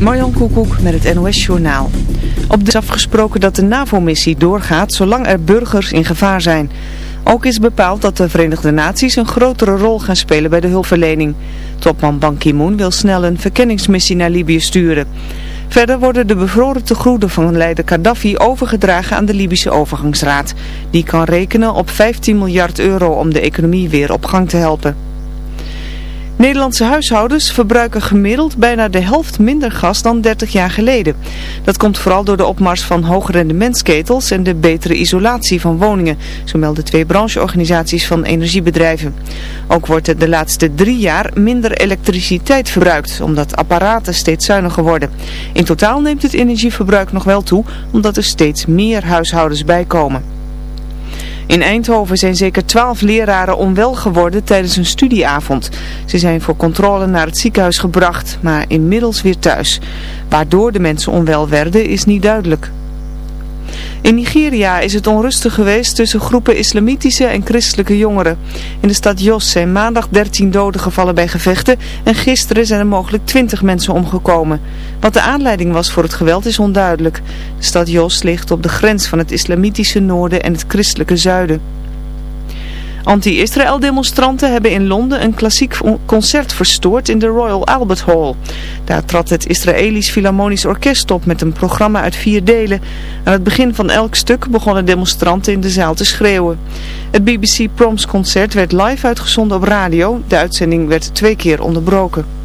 Marjan Koekoek met het NOS Journaal. Op de is afgesproken dat de NAVO-missie doorgaat zolang er burgers in gevaar zijn. Ook is bepaald dat de Verenigde Naties een grotere rol gaan spelen bij de hulpverlening. Topman Ban Ki-moon wil snel een verkenningsmissie naar Libië sturen. Verder worden de bevroren tegoeden van leider Gaddafi overgedragen aan de Libische overgangsraad. Die kan rekenen op 15 miljard euro om de economie weer op gang te helpen. Nederlandse huishoudens verbruiken gemiddeld bijna de helft minder gas dan 30 jaar geleden. Dat komt vooral door de opmars van hoogrendementsketels en de betere isolatie van woningen, zo melden twee brancheorganisaties van energiebedrijven. Ook wordt er de laatste drie jaar minder elektriciteit verbruikt, omdat apparaten steeds zuiniger worden. In totaal neemt het energieverbruik nog wel toe, omdat er steeds meer huishoudens bijkomen. In Eindhoven zijn zeker twaalf leraren onwel geworden tijdens een studieavond. Ze zijn voor controle naar het ziekenhuis gebracht, maar inmiddels weer thuis. Waardoor de mensen onwel werden is niet duidelijk. In Nigeria is het onrustig geweest tussen groepen islamitische en christelijke jongeren. In de stad Jos zijn maandag 13 doden gevallen bij gevechten en gisteren zijn er mogelijk 20 mensen omgekomen. Wat de aanleiding was voor het geweld is onduidelijk. De stad Jos ligt op de grens van het islamitische noorden en het christelijke zuiden. Anti-Israël demonstranten hebben in Londen een klassiek concert verstoord in de Royal Albert Hall. Daar trad het Israëlisch Philharmonisch Orkest op met een programma uit vier delen. Aan het begin van elk stuk begonnen demonstranten in de zaal te schreeuwen. Het BBC Proms concert werd live uitgezonden op radio. De uitzending werd twee keer onderbroken.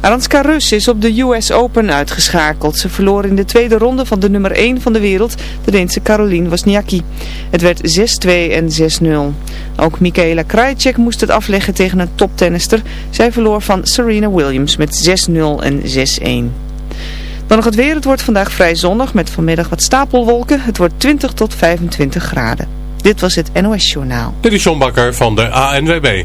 Aranska Rus is op de US Open uitgeschakeld. Ze verloor in de tweede ronde van de nummer 1 van de wereld, de Deense Caroline Wozniacki. Het werd 6-2 en 6-0. Ook Michaela Krajicek moest het afleggen tegen een toptennister. Zij verloor van Serena Williams met 6-0 en 6-1. Dan nog het weer. Het wordt vandaag vrij zonnig met vanmiddag wat stapelwolken. Het wordt 20 tot 25 graden. Dit was het NOS Journaal. Dit is John Bakker van de ANWB.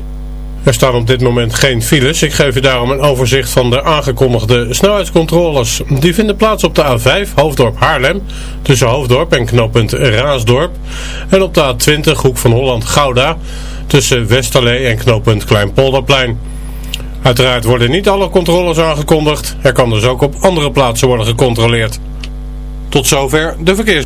Er staan op dit moment geen files. Ik geef u daarom een overzicht van de aangekondigde snelheidscontroles. Die vinden plaats op de A5 Hoofddorp Haarlem tussen Hoofddorp en knooppunt Raasdorp. En op de A20 Hoek van Holland Gouda tussen Westerlee en knooppunt Kleinpolderplein. Uiteraard worden niet alle controles aangekondigd. Er kan dus ook op andere plaatsen worden gecontroleerd. Tot zover de verkeers.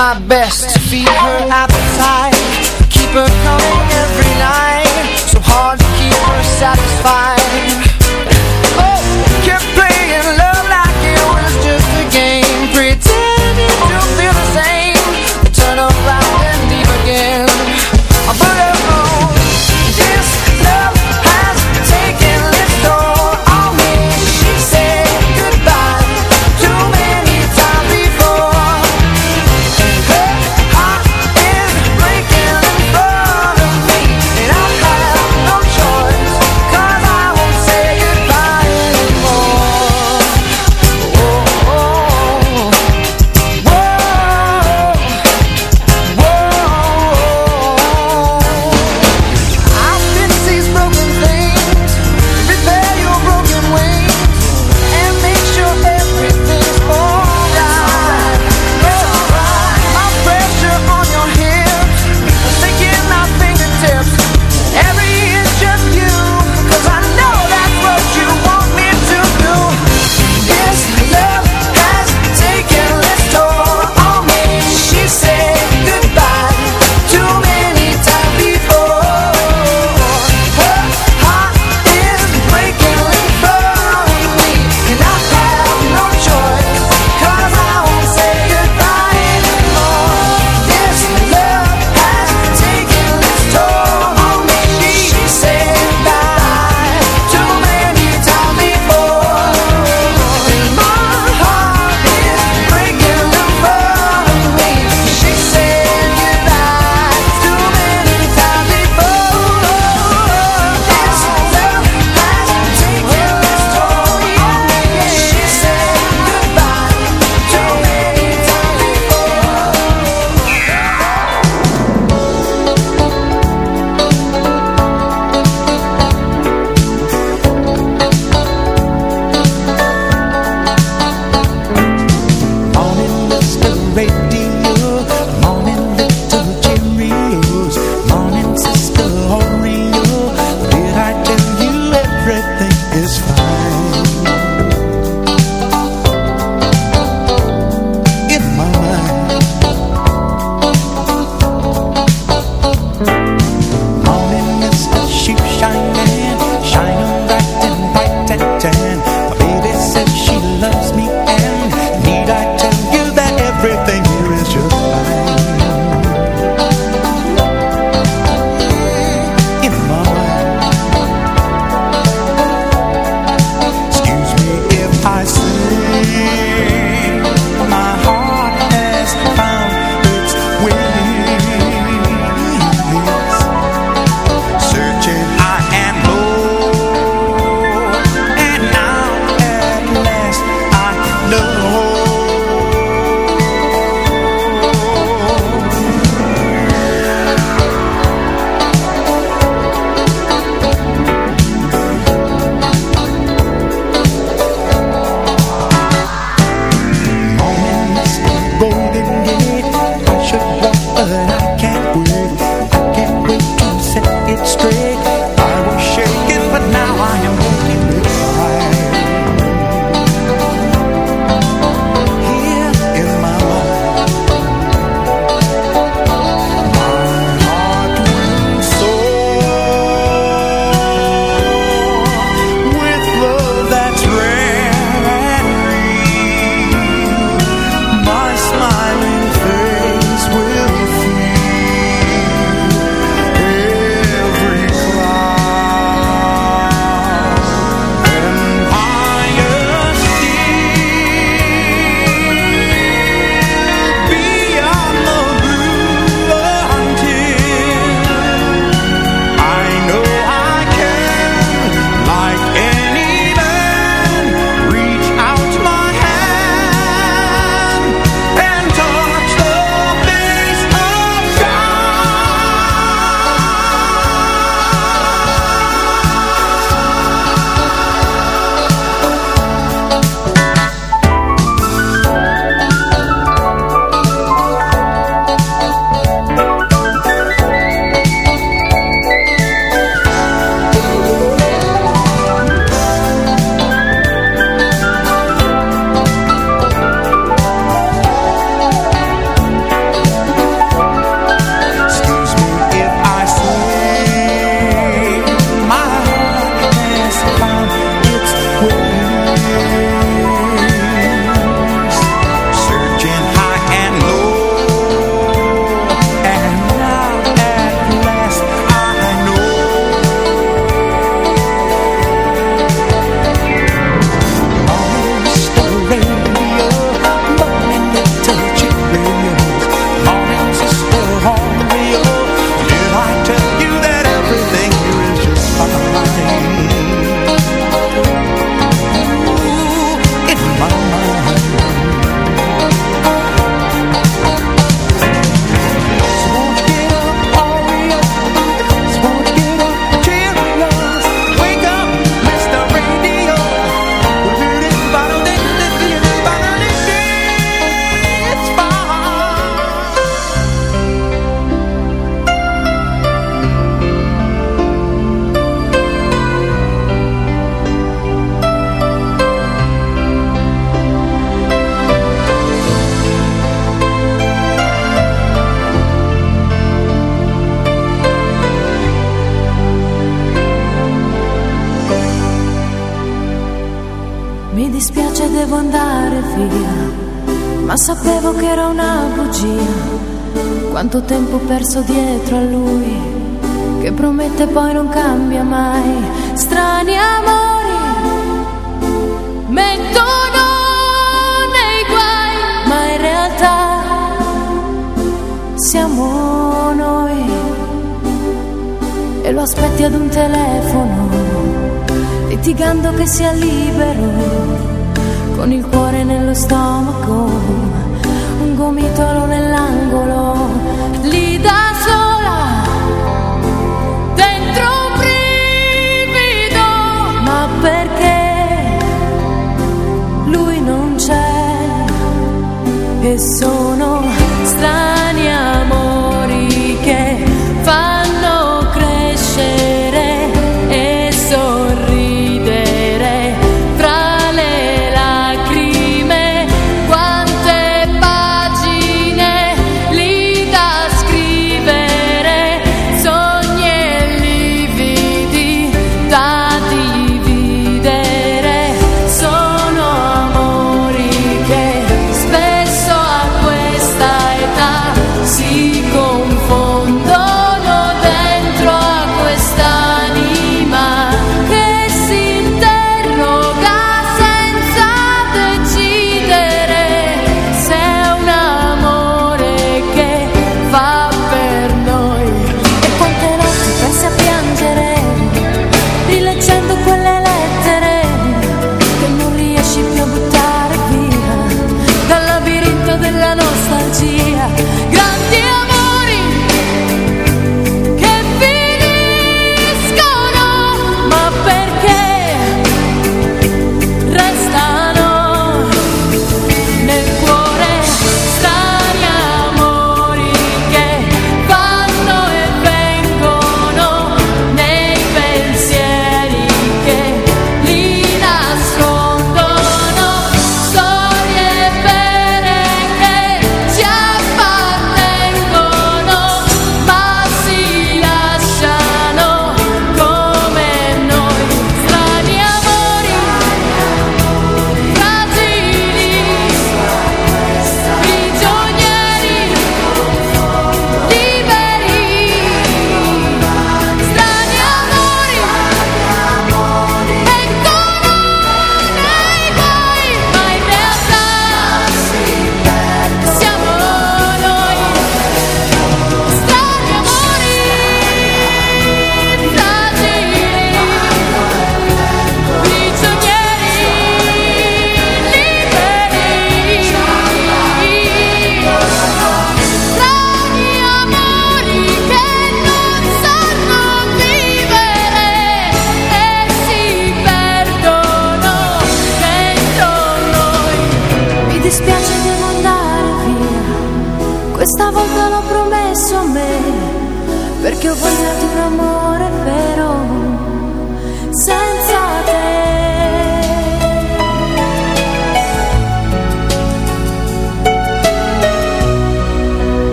My best. To feed her appetite. Keep her coming Quanto tempo perso dietro a lui, e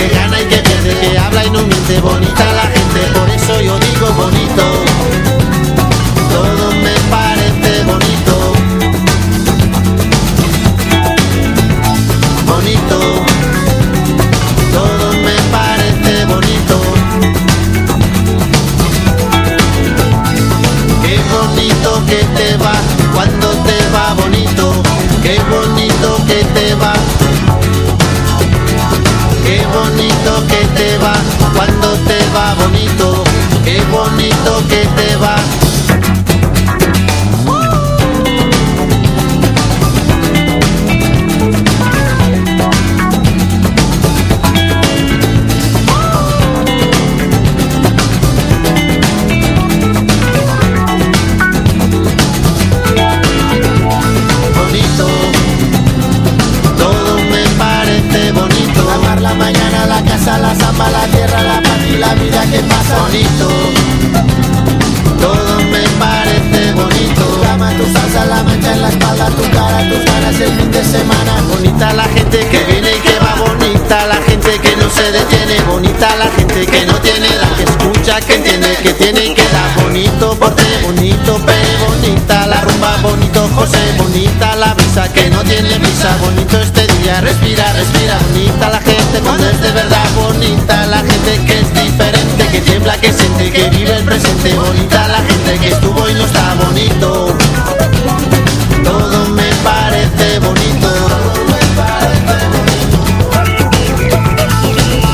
que gana y ojos bonita la brisa que no tiene brisa bonito este día respira respira. Bonita la gente cuando es de verdad. Bonita la gente que es diferente. Que tiembla que siente que vive el presente. Bonita la gente que estuvo y no está bonito. Todo me parece bonito.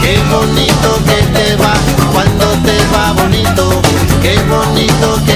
Qué bonito que te va cuando te va bonito. Qué bonito que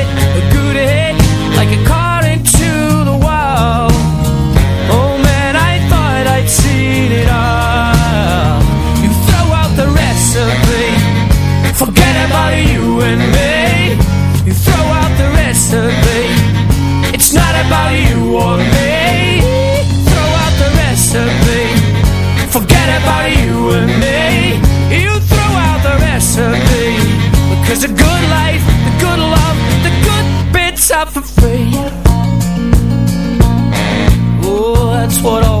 out for free. Oh, that's what all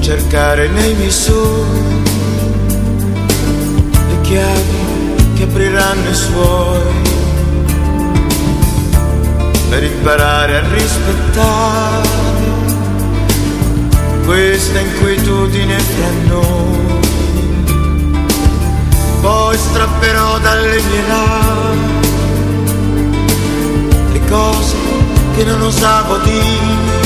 Cercare nei sogni le chiavi che apriranno i suoi. Per imparare a rispettare questa inquietudine fra noi. Poi strapperò dalle mie labbra le cose che non osavo dire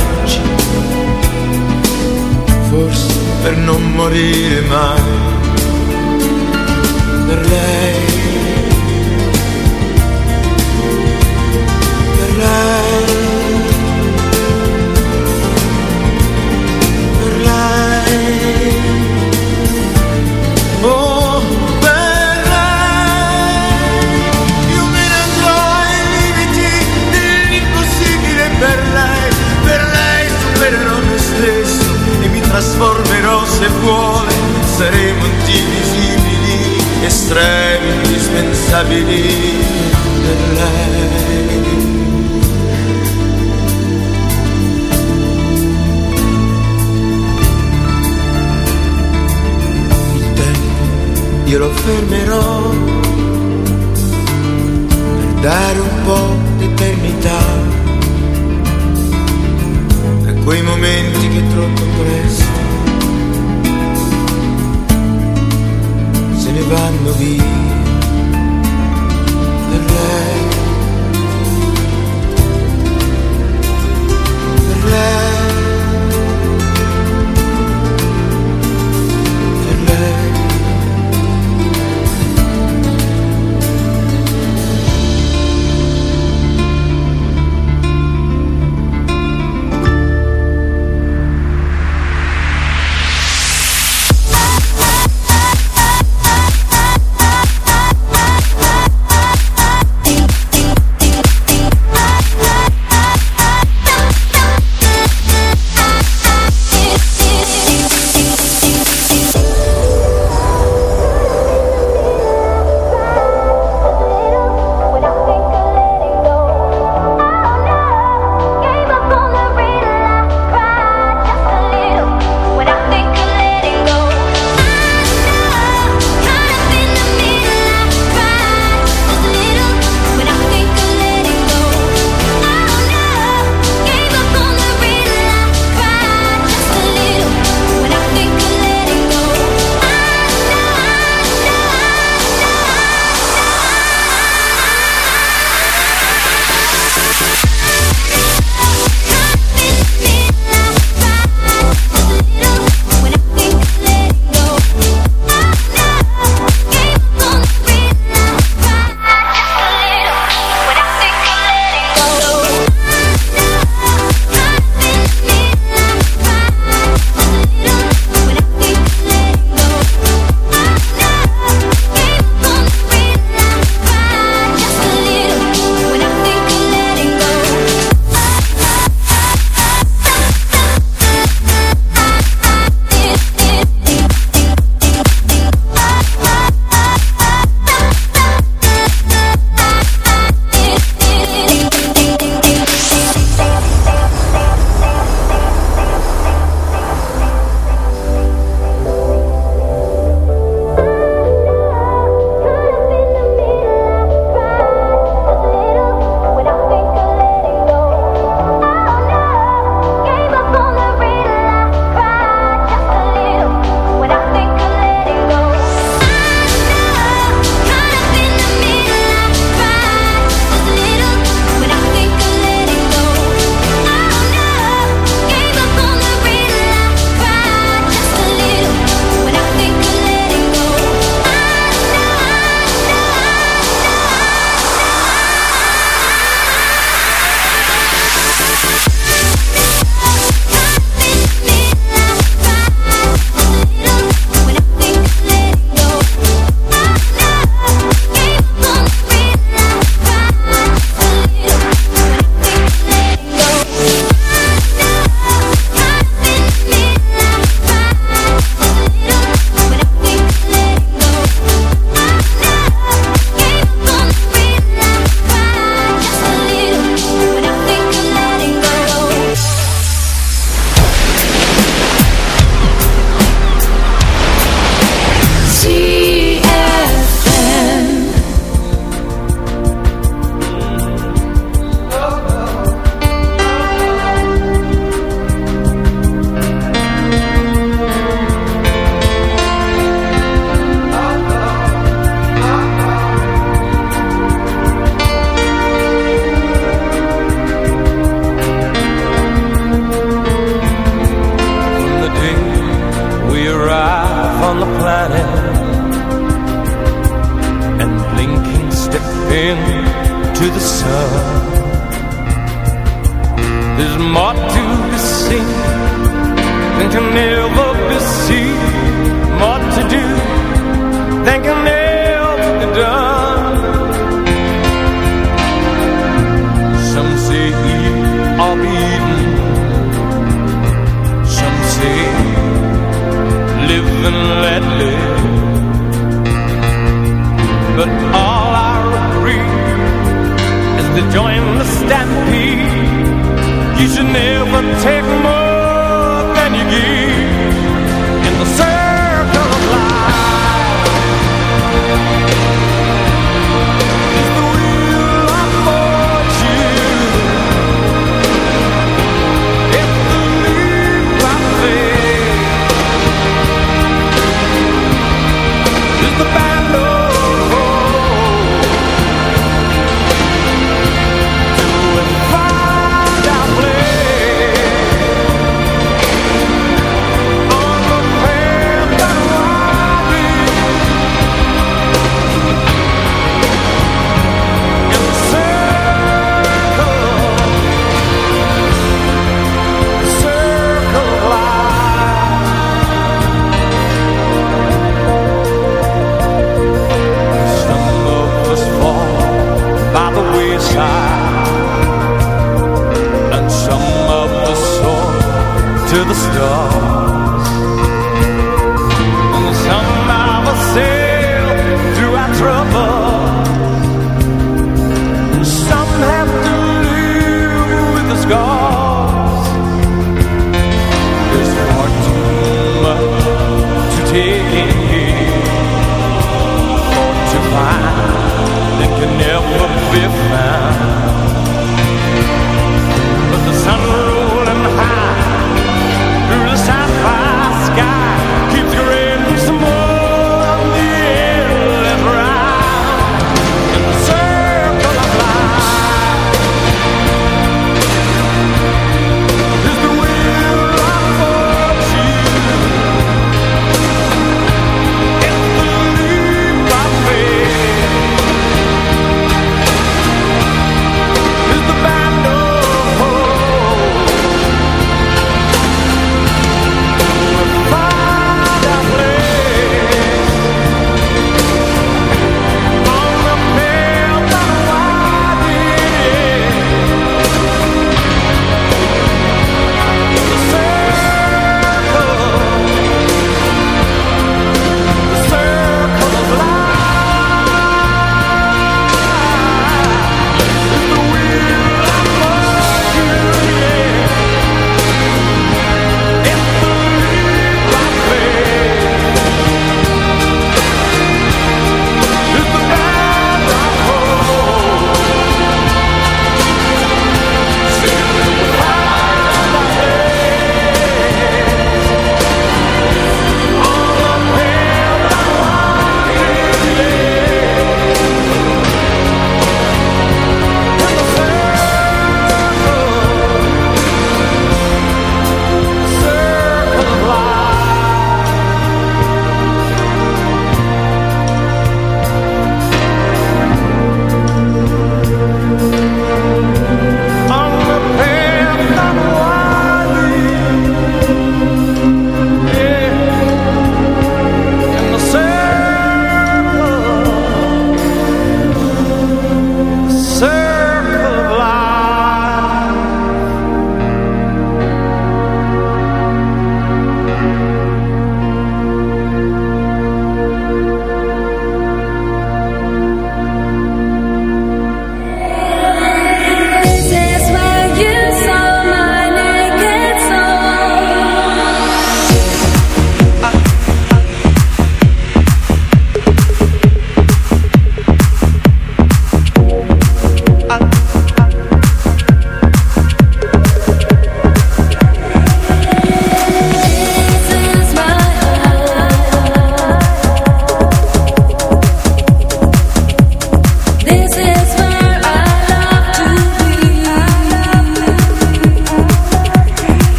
per non morire mai, per lei,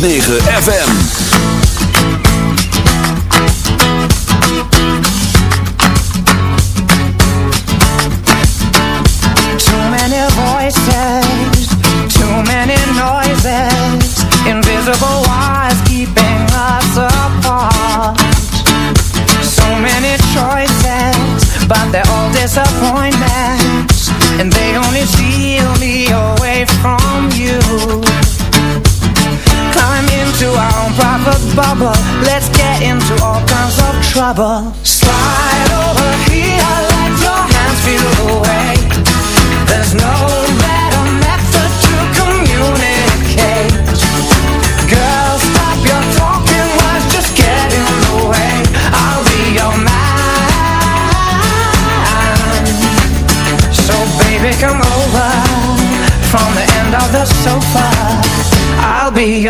9 FM. me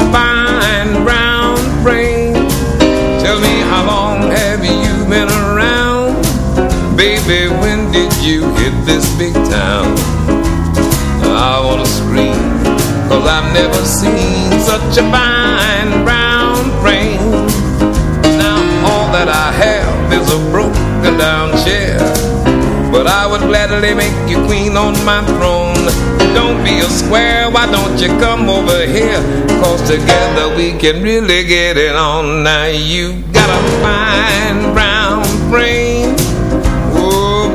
now. I wanna scream Cause I've never seen such a fine brown frame. Now all that I have is a broken down chair. But I would gladly make you queen on my throne. Don't be a square, why don't you come over here? Cause together we can really get it on. Now you've got a fine brown frame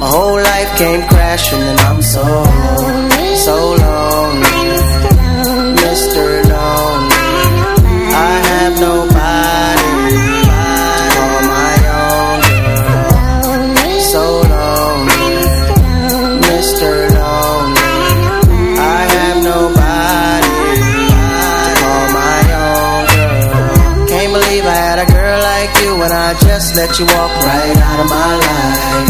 my whole life came crashing and I'm so, so lonely. Mr. Lonely. I have nobody call my own girl. So lonely. Mr. Lonely. I have nobody call my own girl. Can't believe I had a girl like you and I just let you walk right out of my life.